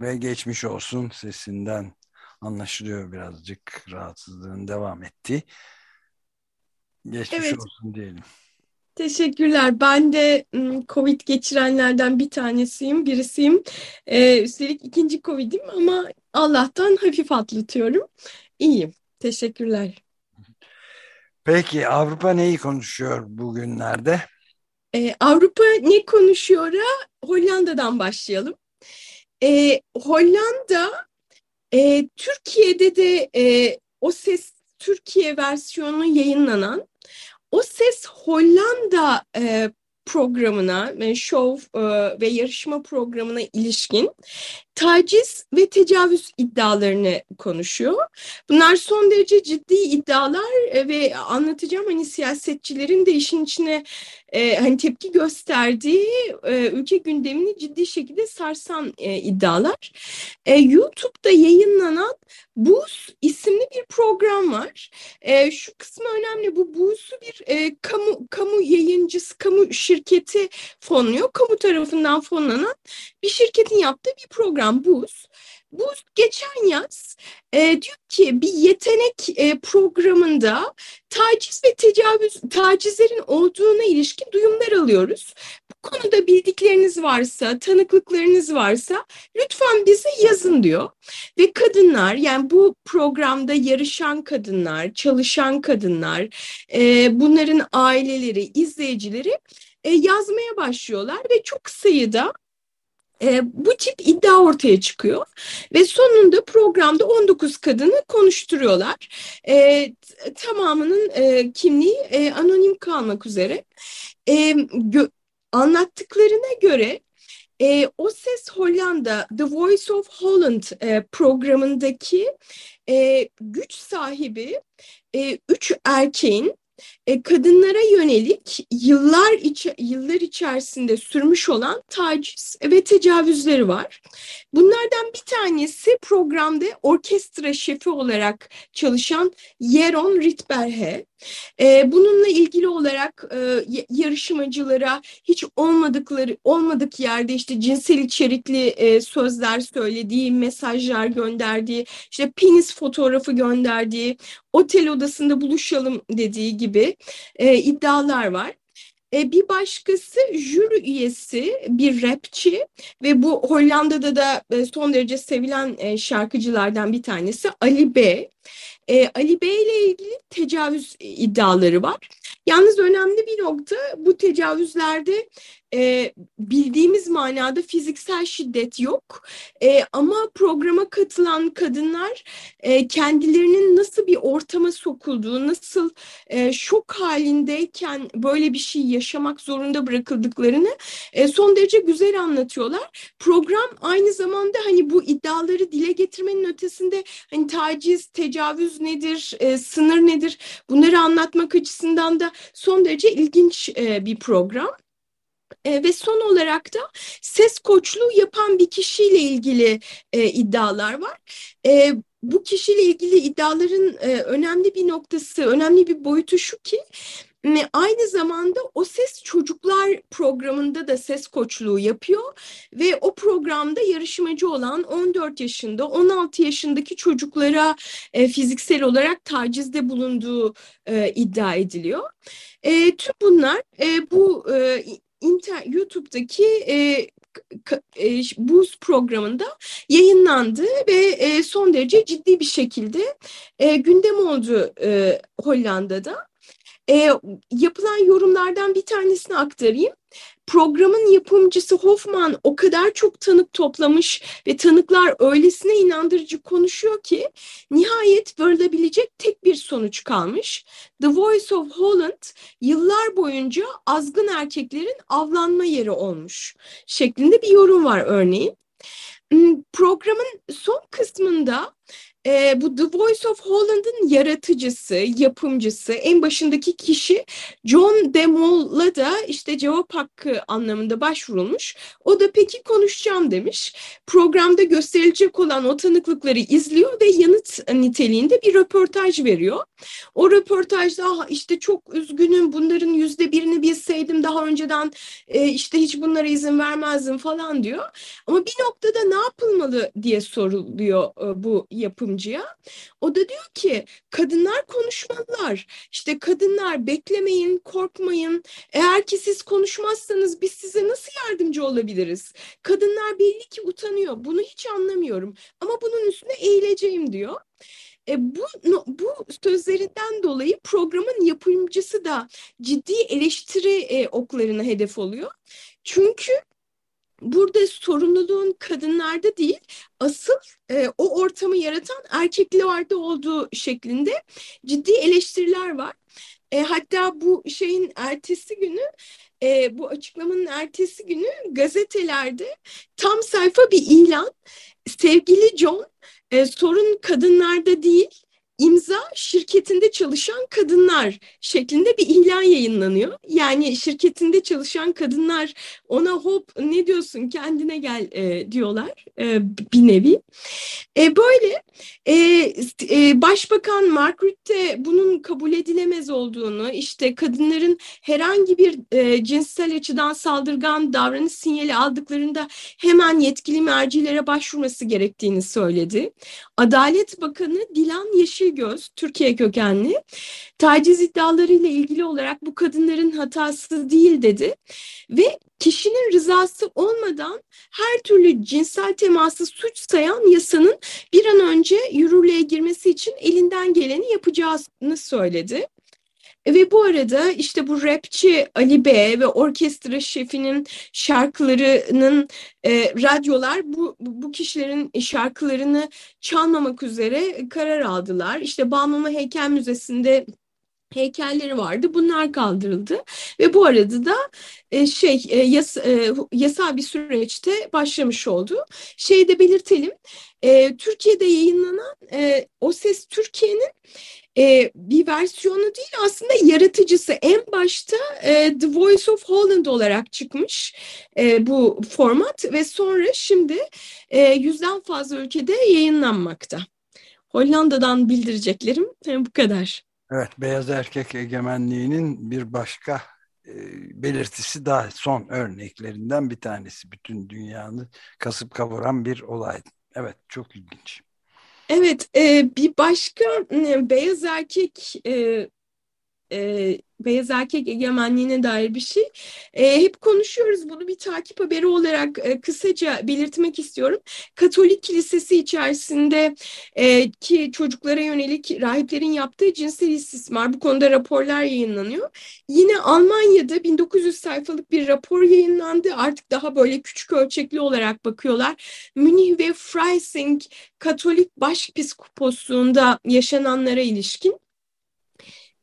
Ve geçmiş olsun sesinden anlaşılıyor birazcık rahatsızlığın devam ettiği. Geçmiş Evet. olsun diyelim. Teşekkürler. Ben de ım, Covid geçirenlerden bir tanesiyim, birisiyim. Ee, üstelik ikinci Covid'im ama Allah'tan hafif atlatıyorum. İyiyim. Teşekkürler. Peki Avrupa neyi konuşuyor bugünlerde? Ee, Avrupa ne konuşuyor'a Hollanda'dan başlayalım. Ee, Hollanda e, Türkiye'de de e, O Ses Türkiye versiyonu yayınlanan O Ses Hollanda e, programına, e, show e, ve yarışma programına ilişkin taciz ve tecavüz iddialarını konuşuyor. Bunlar son derece ciddi iddialar e, ve anlatacağım hani siyasetçilerin de işin içine e, hani tepki gösterdiği e, ülke gündemini ciddi şekilde sarsan e, iddialar. E, YouTube'da yayınlanan Buz isimli bir program var. E, şu kısmı önemli. Bu Buz'u bir e, kamu kamu yayıncısı, kamu şirketi fonluyor. Kamu tarafından fonlanan bir şirketin yaptığı bir program Buz. Buz geçen yaz e, diyor ki bir yetenek e, programında taciz ve tecavüz tacizlerin olduğuna ilişkin duyumlar alıyoruz. Bu konuda bildikleriniz varsa, tanıklıklarınız varsa lütfen bize yazın diyor. Ve kadınlar yani bu programda yarışan kadınlar, çalışan kadınlar, e, bunların aileleri, izleyicileri e, yazmaya başlıyorlar ve çok sayıda e, bu tip iddia ortaya çıkıyor ve sonunda programda 19 kadını konuşturuyorlar. E, tamamının e, kimliği e, anonim kalmak üzere. E, anlattıklarına göre e, O Ses Hollanda, The Voice of Holland e, programındaki e, güç sahibi e, üç erkeğin e, kadınlara yönelik yıllar içi, yıllar içerisinde sürmüş olan taciz ve tecavüzleri var. Bunlardan bir tanesi programda orkestra şefi olarak çalışan Jeroen Ritberhe. E, bununla ilgili olarak e, yarışmacılara hiç olmadıkları olmadık yerde işte cinsel içerikli sözler söylediği, mesajlar gönderdiği, işte penis fotoğrafı gönderdiği, otel odasında buluşalım dediği gibi e, iddialar var. E, bir başkası jüri üyesi bir rapçi ve bu Hollanda'da da e, son derece sevilen e, şarkıcılardan bir tanesi Ali B. E, Ali Bey ile ilgili tecavüz iddiaları var. Yalnız önemli bir nokta bu tecavüzlerde e, bildiğimiz manada fiziksel şiddet yok. E, ama programa katılan kadınlar e, kendilerinin nasıl bir ortama sokulduğu, nasıl e, şok halindeyken böyle bir şey yaşamak zorunda bırakıldıklarını e, son derece güzel anlatıyorlar. Program aynı zamanda hani bu iddiaları dile getirmenin ötesinde hani taciz, tecavüz nedir, e, sınır nedir bunları anlatmak açısından da son derece ilginç e, bir program. E, ve son olarak da ses koçluğu yapan bir kişiyle ilgili e, iddialar var. E, bu kişiyle ilgili iddiaların e, önemli bir noktası, önemli bir boyutu şu ki aynı zamanda o ses çocuklar programında da ses koçluğu yapıyor ve o programda yarışmacı olan 14 yaşında 16 yaşındaki çocuklara e, fiziksel olarak tacizde bulunduğu e, iddia ediliyor. E, tüm bunlar e, bu e, inter, YouTube'daki e, e, Boost programında yayınlandı ve e, son derece ciddi bir şekilde e, gündem oldu e, Hollanda'da. E, yapılan yorumlardan bir tanesini aktarayım programın yapımcısı Hoffman o kadar çok tanık toplamış ve tanıklar öylesine inandırıcı konuşuyor ki nihayet varılabilecek tek bir sonuç kalmış. The Voice of Holland yıllar boyunca azgın erkeklerin avlanma yeri olmuş şeklinde bir yorum var örneğin. Hmm, programın son kısmında e, bu The Voice of Holland'ın yaratıcısı, yapımcısı, en başındaki kişi John DeMol'la da işte cevap hakkı anlamında başvurulmuş. O da peki konuşacağım demiş. Programda gösterilecek olan o tanıklıkları izliyor ve yanıt niteliğinde bir röportaj veriyor. O röportajda işte çok üzgünüm bunların yüzde birini bilseydim daha önceden e, işte hiç bunlara izin vermezdim falan diyor. Ama bir noktada ne yapılmalı diye soruluyor e, bu yapımcı yapımcıya. O da diyor ki kadınlar konuşmalılar. İşte kadınlar beklemeyin, korkmayın. Eğer ki siz konuşmazsanız biz size nasıl yardımcı olabiliriz? Kadınlar belli ki utanıyor. Bunu hiç anlamıyorum. Ama bunun üstüne eğileceğim diyor. E, bu, bu sözlerinden dolayı programın yapımcısı da ciddi eleştiri e, oklarına hedef oluyor. Çünkü burada sorumluluğun kadınlarda değil asıl e, o ortamı yaratan erkeklerde olduğu şeklinde ciddi eleştiriler var. E, hatta bu şeyin ertesi günü e, bu açıklamanın ertesi günü gazetelerde tam sayfa bir ilan sevgili John e, sorun kadınlarda değil imza şirketinde çalışan kadınlar şeklinde bir ilan yayınlanıyor. Yani şirketinde çalışan kadınlar ona hop ne diyorsun kendine gel e, diyorlar e, bir nevi. E, böyle e, e, Başbakan Margaret de bunun kabul edilemez olduğunu işte kadınların herhangi bir e, cinsel açıdan saldırgan davranış sinyali aldıklarında hemen yetkili mercilere başvurması gerektiğini söyledi. Adalet Bakanı Dilan Yeşilgöz, Türkiye kökenli, taciz iddialarıyla ilgili olarak bu kadınların hatası değil dedi ve kişinin rızası olmadan her türlü cinsel teması suç sayan yasanın bir an önce yürürlüğe girmesi için elinden geleni yapacağını söyledi. Ve bu arada işte bu rapçi Ali B ve orkestra şefinin şarkılarının e, radyolar bu, bu kişilerin şarkılarını çalmamak üzere karar aldılar. İşte Balmuma Heykel Müzesi'nde heykelleri vardı. Bunlar kaldırıldı ve bu arada da e, şey e, yas, e, yasal bir süreçte başlamış oldu. Şey de belirtelim. E, Türkiye'de yayınlanan e, O Ses Türkiye'nin e, bir versiyonu değil aslında yaratıcısı en başta e, The Voice of Holland olarak çıkmış e, bu format ve sonra şimdi e, yüzden fazla ülkede yayınlanmakta. Hollanda'dan bildireceklerim bu kadar. Evet, beyaz erkek egemenliğinin bir başka e, belirtisi daha son örneklerinden bir tanesi. Bütün dünyanı kasıp kavuran bir olay. Evet, çok ilginç. Evet, e, bir başka e, beyaz erkek e, e, beyaz erkek egemenliğine dair bir şey. E, hep konuşuyoruz bunu bir takip haberi olarak e, kısaca belirtmek istiyorum. Katolik kilisesi içerisinde e, ki çocuklara yönelik rahiplerin yaptığı cinsel istismar bu konuda raporlar yayınlanıyor. Yine Almanya'da 1900 sayfalık bir rapor yayınlandı. Artık daha böyle küçük ölçekli olarak bakıyorlar. Münih ve Freising Katolik Başpiskoposluğunda yaşananlara ilişkin.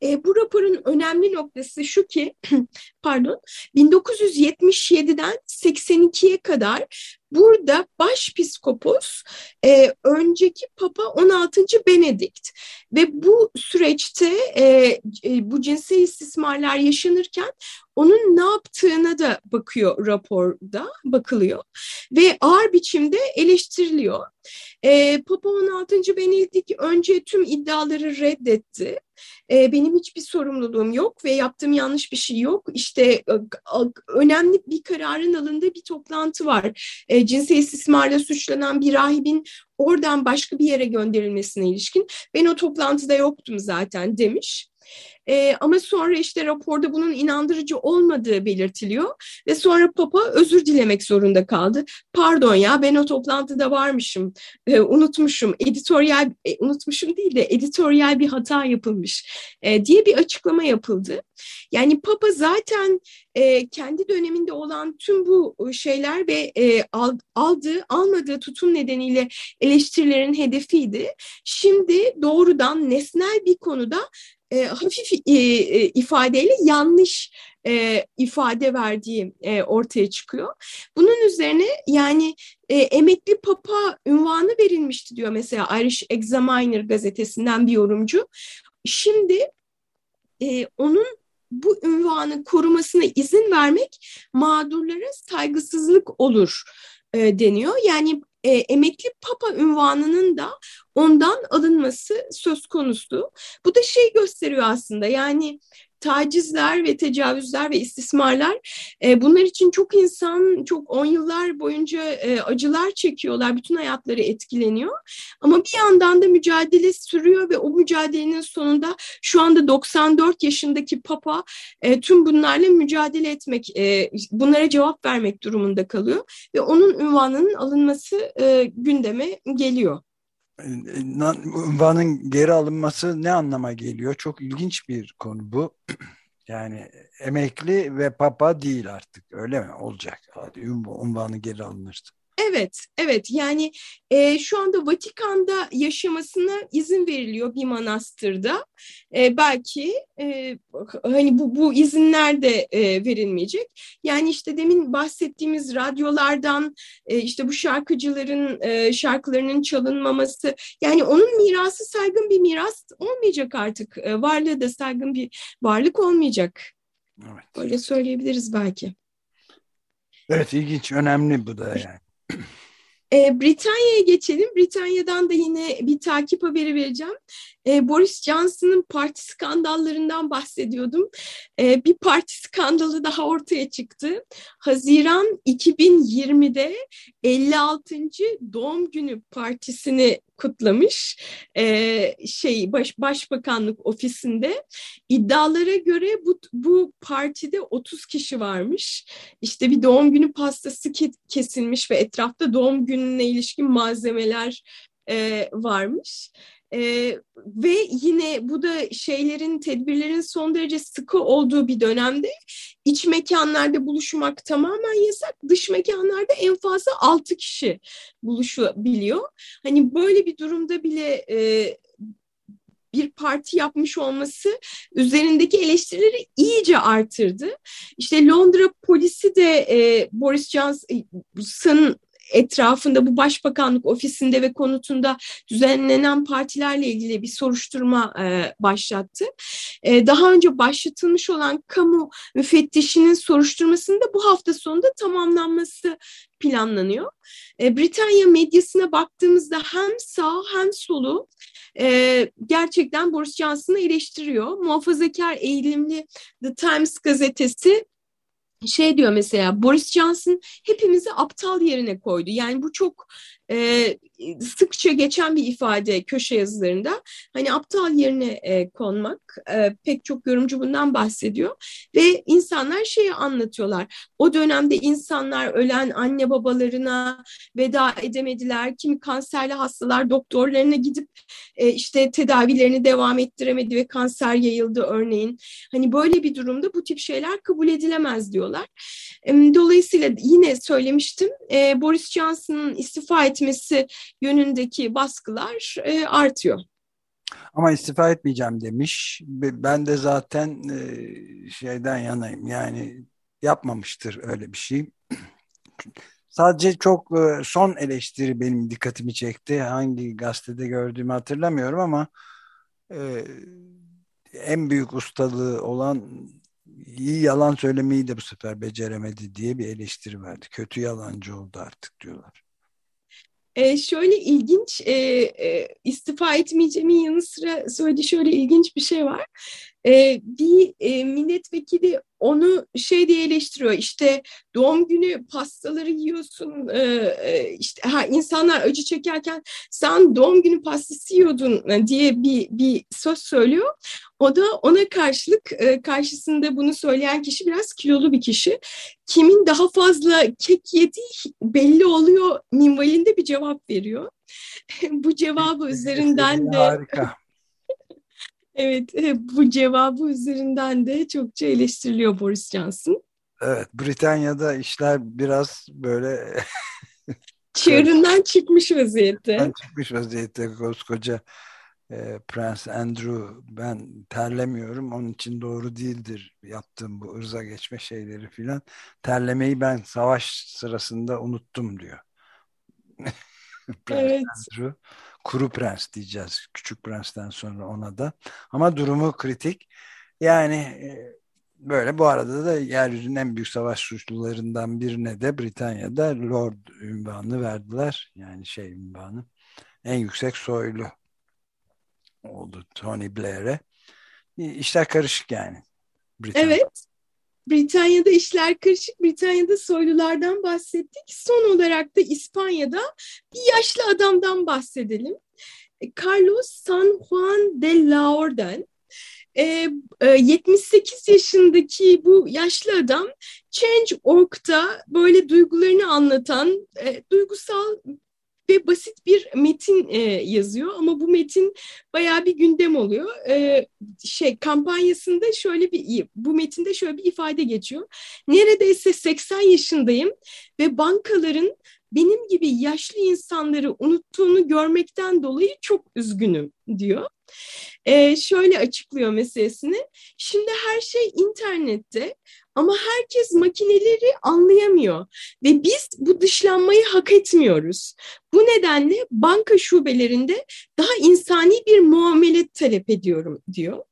E, bu raporun önemli noktası şu ki, pardon, 1977'den 82'ye kadar burada başpiskopos e, önceki Papa 16. Benedikt ve bu süreçte e, e, bu cinsel istismarlar yaşanırken onun ne yaptığına da bakıyor raporda bakılıyor ve ağır biçimde eleştiriliyor. E, Papa 16. Benedikt önce tüm iddiaları reddetti. E, benim hiçbir sorumluluğum yok ve yaptığım yanlış bir şey yok. İşte e, önemli bir kararın alındığı bir toplantı var. E, cinsel istismarla suçlanan bir rahibin oradan başka bir yere gönderilmesine ilişkin. Ben o toplantıda yoktum zaten demiş. E, ama sonra işte raporda bunun inandırıcı olmadığı belirtiliyor ve sonra Papa özür dilemek zorunda kaldı. Pardon ya ben o toplantıda varmışım, e, unutmuşum, editoryal, e, unutmuşum değil de editoryal bir hata yapılmış e, diye bir açıklama yapıldı. Yani Papa zaten e, kendi döneminde olan tüm bu şeyler ve e, aldığı, almadığı tutum nedeniyle eleştirilerin hedefiydi. Şimdi doğrudan nesnel bir konuda e, hafif e, e, ifadeyle yanlış e, ifade verdiği e, ortaya çıkıyor. Bunun üzerine yani e, emekli papa ünvanı verilmişti diyor mesela Irish Examiner gazetesinden bir yorumcu. Şimdi e, onun bu ünvanı korumasına izin vermek mağdurlara saygısızlık olur e, deniyor. Yani e, emekli papa ünvanının da ondan alınması söz konusu. Bu da şey gösteriyor aslında yani tacizler ve tecavüzler ve istismarlar e, bunlar için çok insan çok on yıllar boyunca e, acılar çekiyorlar. Bütün hayatları etkileniyor. Ama bir yandan da mücadele sürüyor ve o mücadelenin sonunda şu anda 94 yaşındaki Papa e, tüm bunlarla mücadele etmek, e, bunlara cevap vermek durumunda kalıyor ve onun ünvanının alınması e, gündeme geliyor. Ünvanın geri alınması ne anlama geliyor? Çok ilginç bir konu bu. Yani emekli ve papa değil artık öyle mi olacak? Hadi ünvanı geri alınırdı. Evet, evet. Yani e, şu anda Vatikan'da yaşamasına izin veriliyor bir manastırda. E, belki e, hani bu, bu izinler de e, verilmeyecek. Yani işte demin bahsettiğimiz radyolardan e, işte bu şarkıcıların e, şarkılarının çalınmaması. Yani onun mirası saygın bir miras olmayacak artık. E, varlığı da saygın bir varlık olmayacak. Evet. Böyle söyleyebiliriz belki. Evet ilginç, önemli bu da yani. E, Britanya'ya geçelim. Britanya'dan da yine bir takip haberi vereceğim. E, Boris Johnson'ın parti skandallarından bahsediyordum. E, bir parti skandalı daha ortaya çıktı. Haziran 2020'de 56. doğum günü partisini kutlamış e, şey baş, başbakanlık ofisinde iddialara göre bu bu partide 30 kişi varmış işte bir doğum günü pastası kesilmiş ve etrafta doğum gününe ilişkin malzemeler e, varmış ee, ve yine bu da şeylerin, tedbirlerin son derece sıkı olduğu bir dönemde iç mekanlarda buluşmak tamamen yasak. Dış mekanlarda en fazla altı kişi buluşabiliyor. Hani böyle bir durumda bile e, bir parti yapmış olması üzerindeki eleştirileri iyice artırdı. İşte Londra polisi de e, Boris Johnson'ın etrafında bu başbakanlık ofisinde ve konutunda düzenlenen partilerle ilgili bir soruşturma e, başlattı. E, daha önce başlatılmış olan kamu müfettişinin soruşturmasında bu hafta sonunda tamamlanması planlanıyor. E, Britanya medyasına baktığımızda hem sağ hem solu e, gerçekten Boris Johnson'ı eleştiriyor. Muhafazakar eğilimli The Times gazetesi şey diyor mesela Boris Johnson hepimizi aptal yerine koydu. Yani bu çok e, sıkça geçen bir ifade köşe yazılarında. Hani aptal yerine e, konmak e, pek çok yorumcu bundan bahsediyor ve insanlar şeyi anlatıyorlar. O dönemde insanlar ölen anne babalarına veda edemediler. Kimi kanserli hastalar doktorlarına gidip e, işte tedavilerini devam ettiremedi ve kanser yayıldı örneğin. Hani böyle bir durumda bu tip şeyler kabul edilemez diyorlar. E, dolayısıyla yine söylemiştim e, Boris Johnson'ın istifa etmesi yönündeki baskılar e, artıyor. Ama istifa etmeyeceğim demiş. Ben de zaten e, şeyden yanayım. Yani yapmamıştır öyle bir şey. Sadece çok son eleştiri benim dikkatimi çekti. Hangi gazetede gördüğümü hatırlamıyorum ama en büyük ustalığı olan iyi yalan söylemeyi de bu sefer beceremedi diye bir eleştiri verdi. Kötü yalancı oldu artık diyorlar. E, şöyle ilginç e, e, istifa etmeyeceğimin yanı sıra söylediği şöyle ilginç bir şey var. E, bir e, milletvekili onu şey diye eleştiriyor işte doğum günü pastaları yiyorsun e, e, işte ha, insanlar acı çekerken sen doğum günü pastası yiyordun diye bir, bir söz söylüyor. O da ona karşılık e, karşısında bunu söyleyen kişi biraz kilolu bir kişi. Kimin daha fazla kek yediği belli oluyor minvalinde bir cevap veriyor. Bu cevabı üzerinden de harika. Evet, e, bu cevabı üzerinden de çokça eleştiriliyor Boris Johnson. Evet, Britanya'da işler biraz böyle çığırından çıkmış vaziyette. Çıkmış vaziyette koskoca e, Prens Andrew ben terlemiyorum onun için doğru değildir yaptığım bu ırza geçme şeyleri filan. Terlemeyi ben savaş sırasında unuttum diyor. Prens evet. Andrew kuru prens diyeceğiz. Küçük prensten sonra ona da. Ama durumu kritik. Yani e, böyle bu arada da yeryüzünün en büyük savaş suçlularından birine de Britanya'da Lord ünvanı verdiler. Yani şey ünvanı. En yüksek soylu oldu Tony Blair'e. İşler karışık yani. Britanya. Evet. Britanya'da işler karışık. Britanya'da soylulardan bahsettik. Son olarak da İspanya'da bir yaşlı adamdan bahsedelim. E, Carlos San Juan de la Orden. E, e, 78 yaşındaki bu yaşlı adam Change.org'da böyle duygularını anlatan e, duygusal ve basit bir metin e, yazıyor ama bu metin bayağı bir gündem oluyor. E, şey kampanyasında şöyle bir bu metinde şöyle bir ifade geçiyor. Neredeyse 80 yaşındayım ve bankaların benim gibi yaşlı insanları unuttuğunu görmekten dolayı çok üzgünüm diyor. Ee, şöyle açıklıyor meselesini. Şimdi her şey internette ama herkes makineleri anlayamıyor ve biz bu dışlanmayı hak etmiyoruz. Bu nedenle banka şubelerinde daha insani bir muamele talep ediyorum diyor.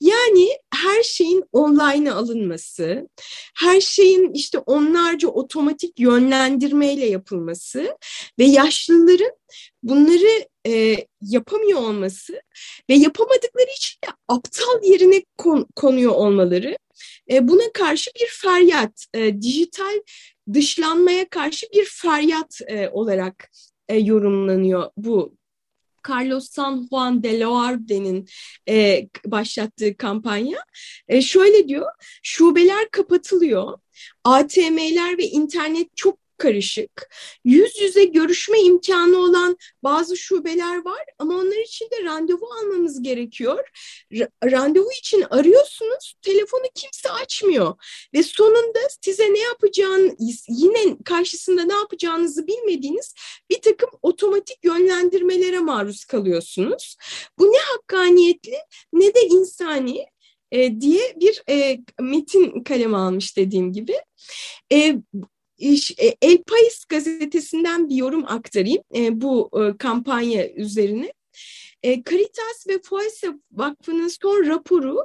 Yani her şeyin online alınması, her şeyin işte onlarca otomatik yönlendirmeyle yapılması ve yaşlıların bunları e, yapamıyor olması ve yapamadıkları için de aptal yerine kon, konuyor olmaları e, buna karşı bir feryat, e, dijital dışlanmaya karşı bir feryat e, olarak e, yorumlanıyor bu Carlos San Juan de Loarde'nin e, başlattığı kampanya. E, şöyle diyor, şubeler kapatılıyor, ATM'ler ve internet çok karışık. Yüz yüze görüşme imkanı olan bazı şubeler var ama onlar için de randevu almamız gerekiyor. R randevu için arıyorsunuz, telefonu kimse açmıyor ve sonunda size ne yapacağını, yine karşısında ne yapacağınızı bilmediğiniz bir takım otomatik yönlendirmelere maruz kalıyorsunuz. Bu ne hakkaniyetli ne de insani e, diye bir e, metin kaleme almış dediğim gibi. E, e, El País gazetesinden bir yorum aktarayım e, bu e, kampanya üzerine. Caritas ve Foyse Vakfı'nın son raporu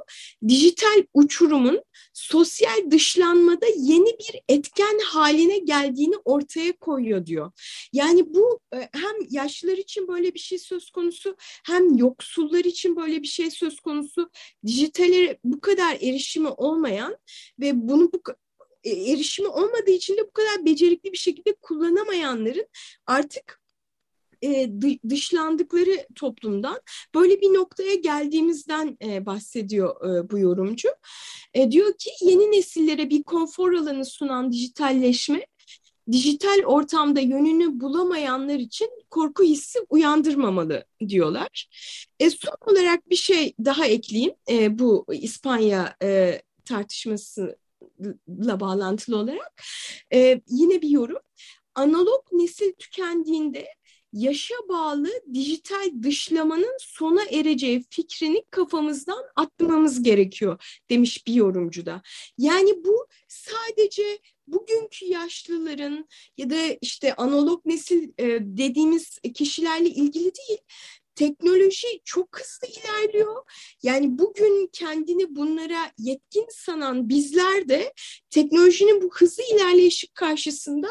dijital uçurumun sosyal dışlanmada yeni bir etken haline geldiğini ortaya koyuyor diyor. Yani bu hem yaşlılar için böyle bir şey söz konusu hem yoksullar için böyle bir şey söz konusu. Dijitale bu kadar erişimi olmayan ve bunu bu e, erişimi olmadığı için de bu kadar becerikli bir şekilde kullanamayanların artık e, dışlandıkları toplumdan böyle bir noktaya geldiğimizden e, bahsediyor e, bu yorumcu. E, diyor ki yeni nesillere bir konfor alanı sunan dijitalleşme dijital ortamda yönünü bulamayanlar için korku hissi uyandırmamalı diyorlar. E, son olarak bir şey daha ekleyeyim e, bu İspanya e, tartışması la bağlantılı olarak e, yine bir yorum. Analog nesil tükendiğinde yaşa bağlı dijital dışlamanın sona ereceği fikrini kafamızdan atmamız gerekiyor demiş bir yorumcu da. Yani bu sadece bugünkü yaşlıların ya da işte analog nesil e, dediğimiz kişilerle ilgili değil teknoloji çok hızlı ilerliyor. Yani bugün kendini bunlara yetkin sanan bizler de teknolojinin bu hızlı ilerleyişi karşısında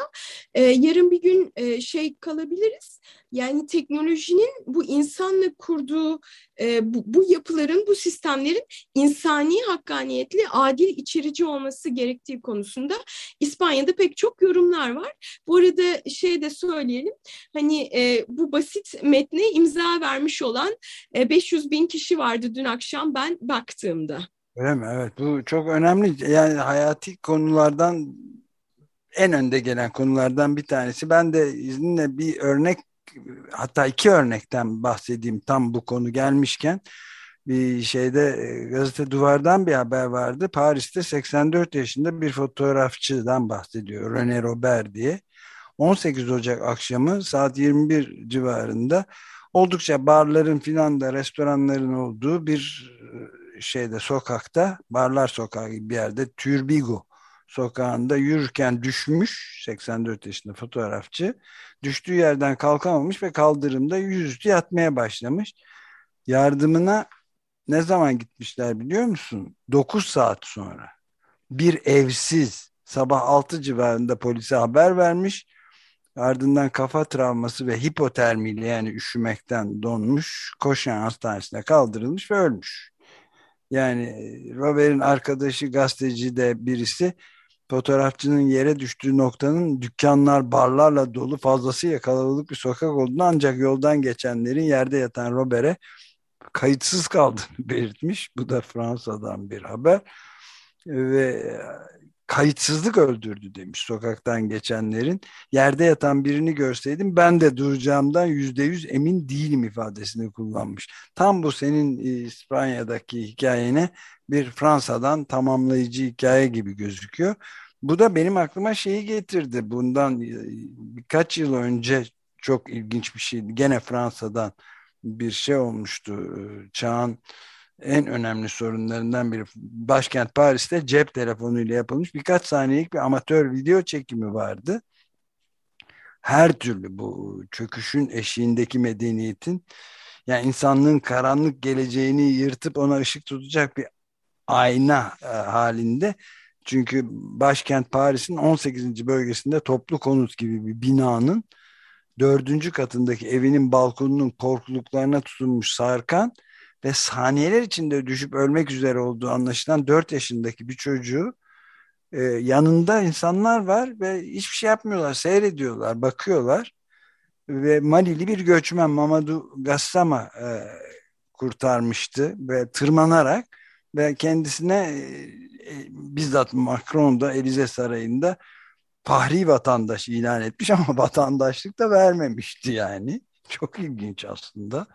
e, yarın bir gün e, şey kalabiliriz. Yani teknolojinin bu insanla kurduğu e, bu, bu yapıların, bu sistemlerin insani, hakkaniyetli, adil, içerici olması gerektiği konusunda İspanya'da pek çok yorumlar var. Bu arada şey de söyleyelim, hani e, bu basit metne imza vermiş olan e, 500 bin kişi vardı dün akşam ben baktığımda. Öyle mi? Evet bu çok önemli yani hayati konulardan en önde gelen konulardan bir tanesi. Ben de izninle bir örnek hatta iki örnekten bahsedeyim tam bu konu gelmişken bir şeyde e, gazete duvardan bir haber vardı. Paris'te 84 yaşında bir fotoğrafçıdan bahsediyor. René Robert diye. 18 Ocak akşamı saat 21 civarında oldukça barların filan da restoranların olduğu bir e, şeyde sokakta barlar sokağı gibi bir yerde Türbigo sokağında yürürken düşmüş 84 yaşında fotoğrafçı düştüğü yerden kalkamamış ve kaldırımda yüzüstü yatmaya başlamış. Yardımına ne zaman gitmişler biliyor musun? 9 saat sonra. Bir evsiz sabah 6 civarında polise haber vermiş. Ardından kafa travması ve hipotermiyle yani üşümekten donmuş koşan hastanesine kaldırılmış ve ölmüş. Yani Robert'in arkadaşı gazeteci de birisi fotoğrafçının yere düştüğü noktanın dükkanlar, barlarla dolu fazlasıyla kalabalık bir sokak olduğunu ancak yoldan geçenlerin yerde yatan Robert'e kayıtsız kaldığını belirtmiş. Bu da Fransa'dan bir haber. Ve kayıtsızlık öldürdü demiş sokaktan geçenlerin. Yerde yatan birini görseydim ben de duracağımdan yüzde yüz emin değilim ifadesini kullanmış. Tam bu senin e, İspanya'daki hikayene bir Fransa'dan tamamlayıcı hikaye gibi gözüküyor. Bu da benim aklıma şeyi getirdi. Bundan e, birkaç yıl önce çok ilginç bir şeydi. Gene Fransa'dan bir şey olmuştu. E, çağın en önemli sorunlarından biri. Başkent Paris'te cep telefonuyla yapılmış birkaç saniyelik bir amatör video çekimi vardı. Her türlü bu çöküşün eşiğindeki medeniyetin yani insanlığın karanlık geleceğini yırtıp ona ışık tutacak bir ayna e, halinde. Çünkü başkent Paris'in 18. bölgesinde toplu konut gibi bir binanın dördüncü katındaki evinin balkonunun korkuluklarına tutunmuş Sarkan ve saniyeler içinde düşüp ölmek üzere olduğu anlaşılan 4 yaşındaki bir çocuğu e, yanında insanlar var ve hiçbir şey yapmıyorlar, seyrediyorlar, bakıyorlar ve Malili bir göçmen Mamadou Gassama e, kurtarmıştı ve tırmanarak ve kendisine e, e, bizzat Macron da Elize Sarayı'nda fahri vatandaş ilan etmiş ama vatandaşlık da vermemişti yani. Çok ilginç aslında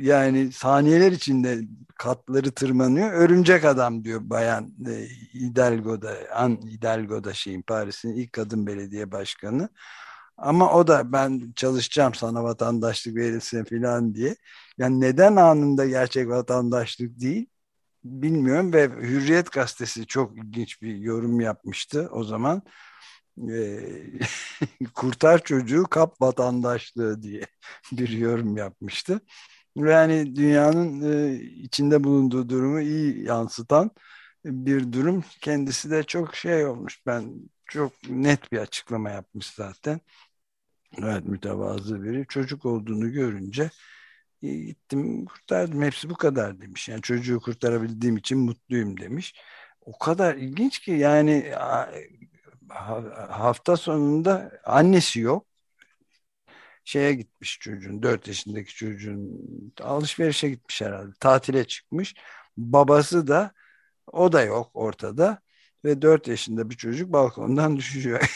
yani saniyeler içinde katları tırmanıyor. Örümcek adam diyor bayan e, Hidalgo'da, An Hidalgo'da şeyin Paris'in ilk kadın belediye başkanı. Ama o da ben çalışacağım sana vatandaşlık verilsin falan diye. Yani neden anında gerçek vatandaşlık değil bilmiyorum ve Hürriyet gazetesi çok ilginç bir yorum yapmıştı o zaman e, kurtar çocuğu kap vatandaşlığı diye bir yorum yapmıştı. Yani dünyanın e, içinde bulunduğu durumu iyi yansıtan bir durum. Kendisi de çok şey olmuş. Ben çok net bir açıklama yapmış zaten. Evet mütevazı biri. Çocuk olduğunu görünce e, gittim kurtardım. Hepsi bu kadar demiş. Yani çocuğu kurtarabildiğim için mutluyum demiş. O kadar ilginç ki yani hafta sonunda annesi yok. Şeye gitmiş çocuğun, dört yaşındaki çocuğun alışverişe gitmiş herhalde. Tatile çıkmış. Babası da o da yok ortada ve dört yaşında bir çocuk balkondan düşüyor.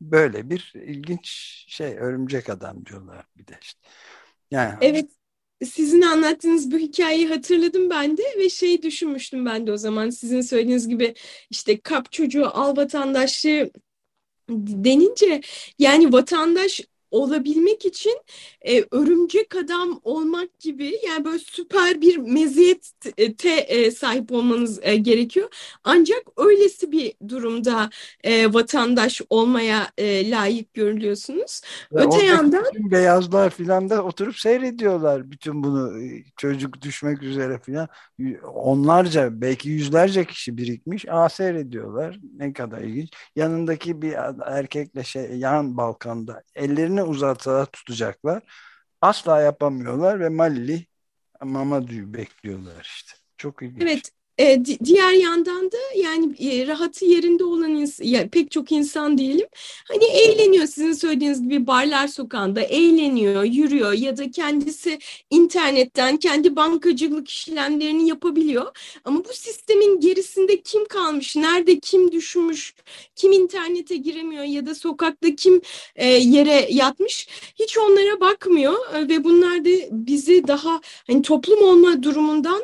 Böyle bir ilginç şey örümcek adam diyorlar bir de işte. Yani Evet sizin anlattığınız bu hikayeyi hatırladım ben de ve şey düşünmüştüm ben de o zaman. Sizin söylediğiniz gibi işte kap çocuğu al vatandaşlığı denince yani vatandaş olabilmek için e, örümcek adam olmak gibi yani böyle süper bir meziyete e, sahip olmanız e, gerekiyor. Ancak öylesi bir durumda e, vatandaş olmaya e, layık görülüyorsunuz. Ve Öte yandan beyazlar filan da oturup seyrediyorlar bütün bunu e, çocuk düşmek üzere filan onlarca belki yüzlerce kişi birikmiş aa seyrediyorlar ne kadar ilginç yanındaki bir erkekle şey yan balkanda ellerini uzatsalar tutacaklar asla yapamıyorlar ve Malili Mamadou'yu bekliyorlar işte çok ilginç. Evet e, diğer yandan da yani e, rahatı yerinde olan ya, pek çok insan diyelim hani eğleniyor sizin söylediğiniz gibi barlar sokağında eğleniyor, yürüyor ya da kendisi internetten kendi bankacılık işlemlerini yapabiliyor. Ama bu sistemin gerisinde kim kalmış, nerede kim düşmüş, kim internete giremiyor ya da sokakta kim e, yere yatmış hiç onlara bakmıyor e, ve bunlar da bizi daha hani toplum olma durumundan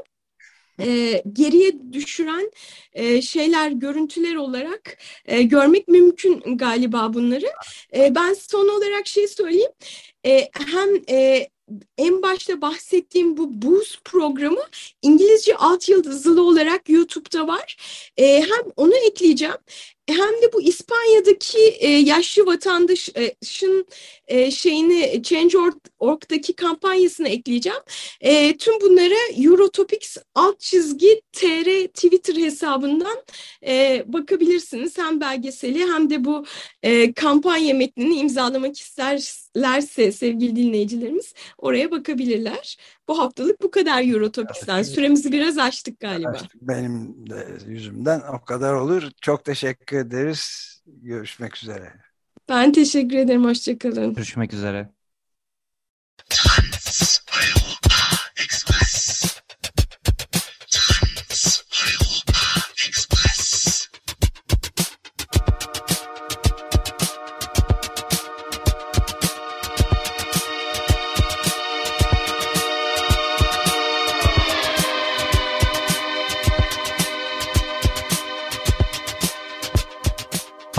e, geriye düşüren e, şeyler, görüntüler olarak e, görmek mümkün galiba bunları. E, ben son olarak şey söyleyeyim. E, hem e, en başta bahsettiğim bu Boost programı İngilizce alt yıldızlı olarak YouTube'da var. E, hem onu ekleyeceğim hem de bu İspanya'daki e, yaşlı vatandaşın e, şeyini Change.org'daki kampanyasını ekleyeceğim. E, tüm bunlara Eurotopics alt çizgi tr Twitter hesabından e, bakabilirsiniz. Hem belgeseli hem de bu e, kampanya metnini imzalamak isterlerse sevgili dinleyicilerimiz oraya bakabilirler. Bu haftalık bu kadar Eurotopics'ten. Süremizi biraz açtık galiba. Benim de yüzümden o kadar olur. Çok teşekkür ederiz. Görüşmek üzere. Ben teşekkür ederim. Hoşçakalın. Görüşmek üzere.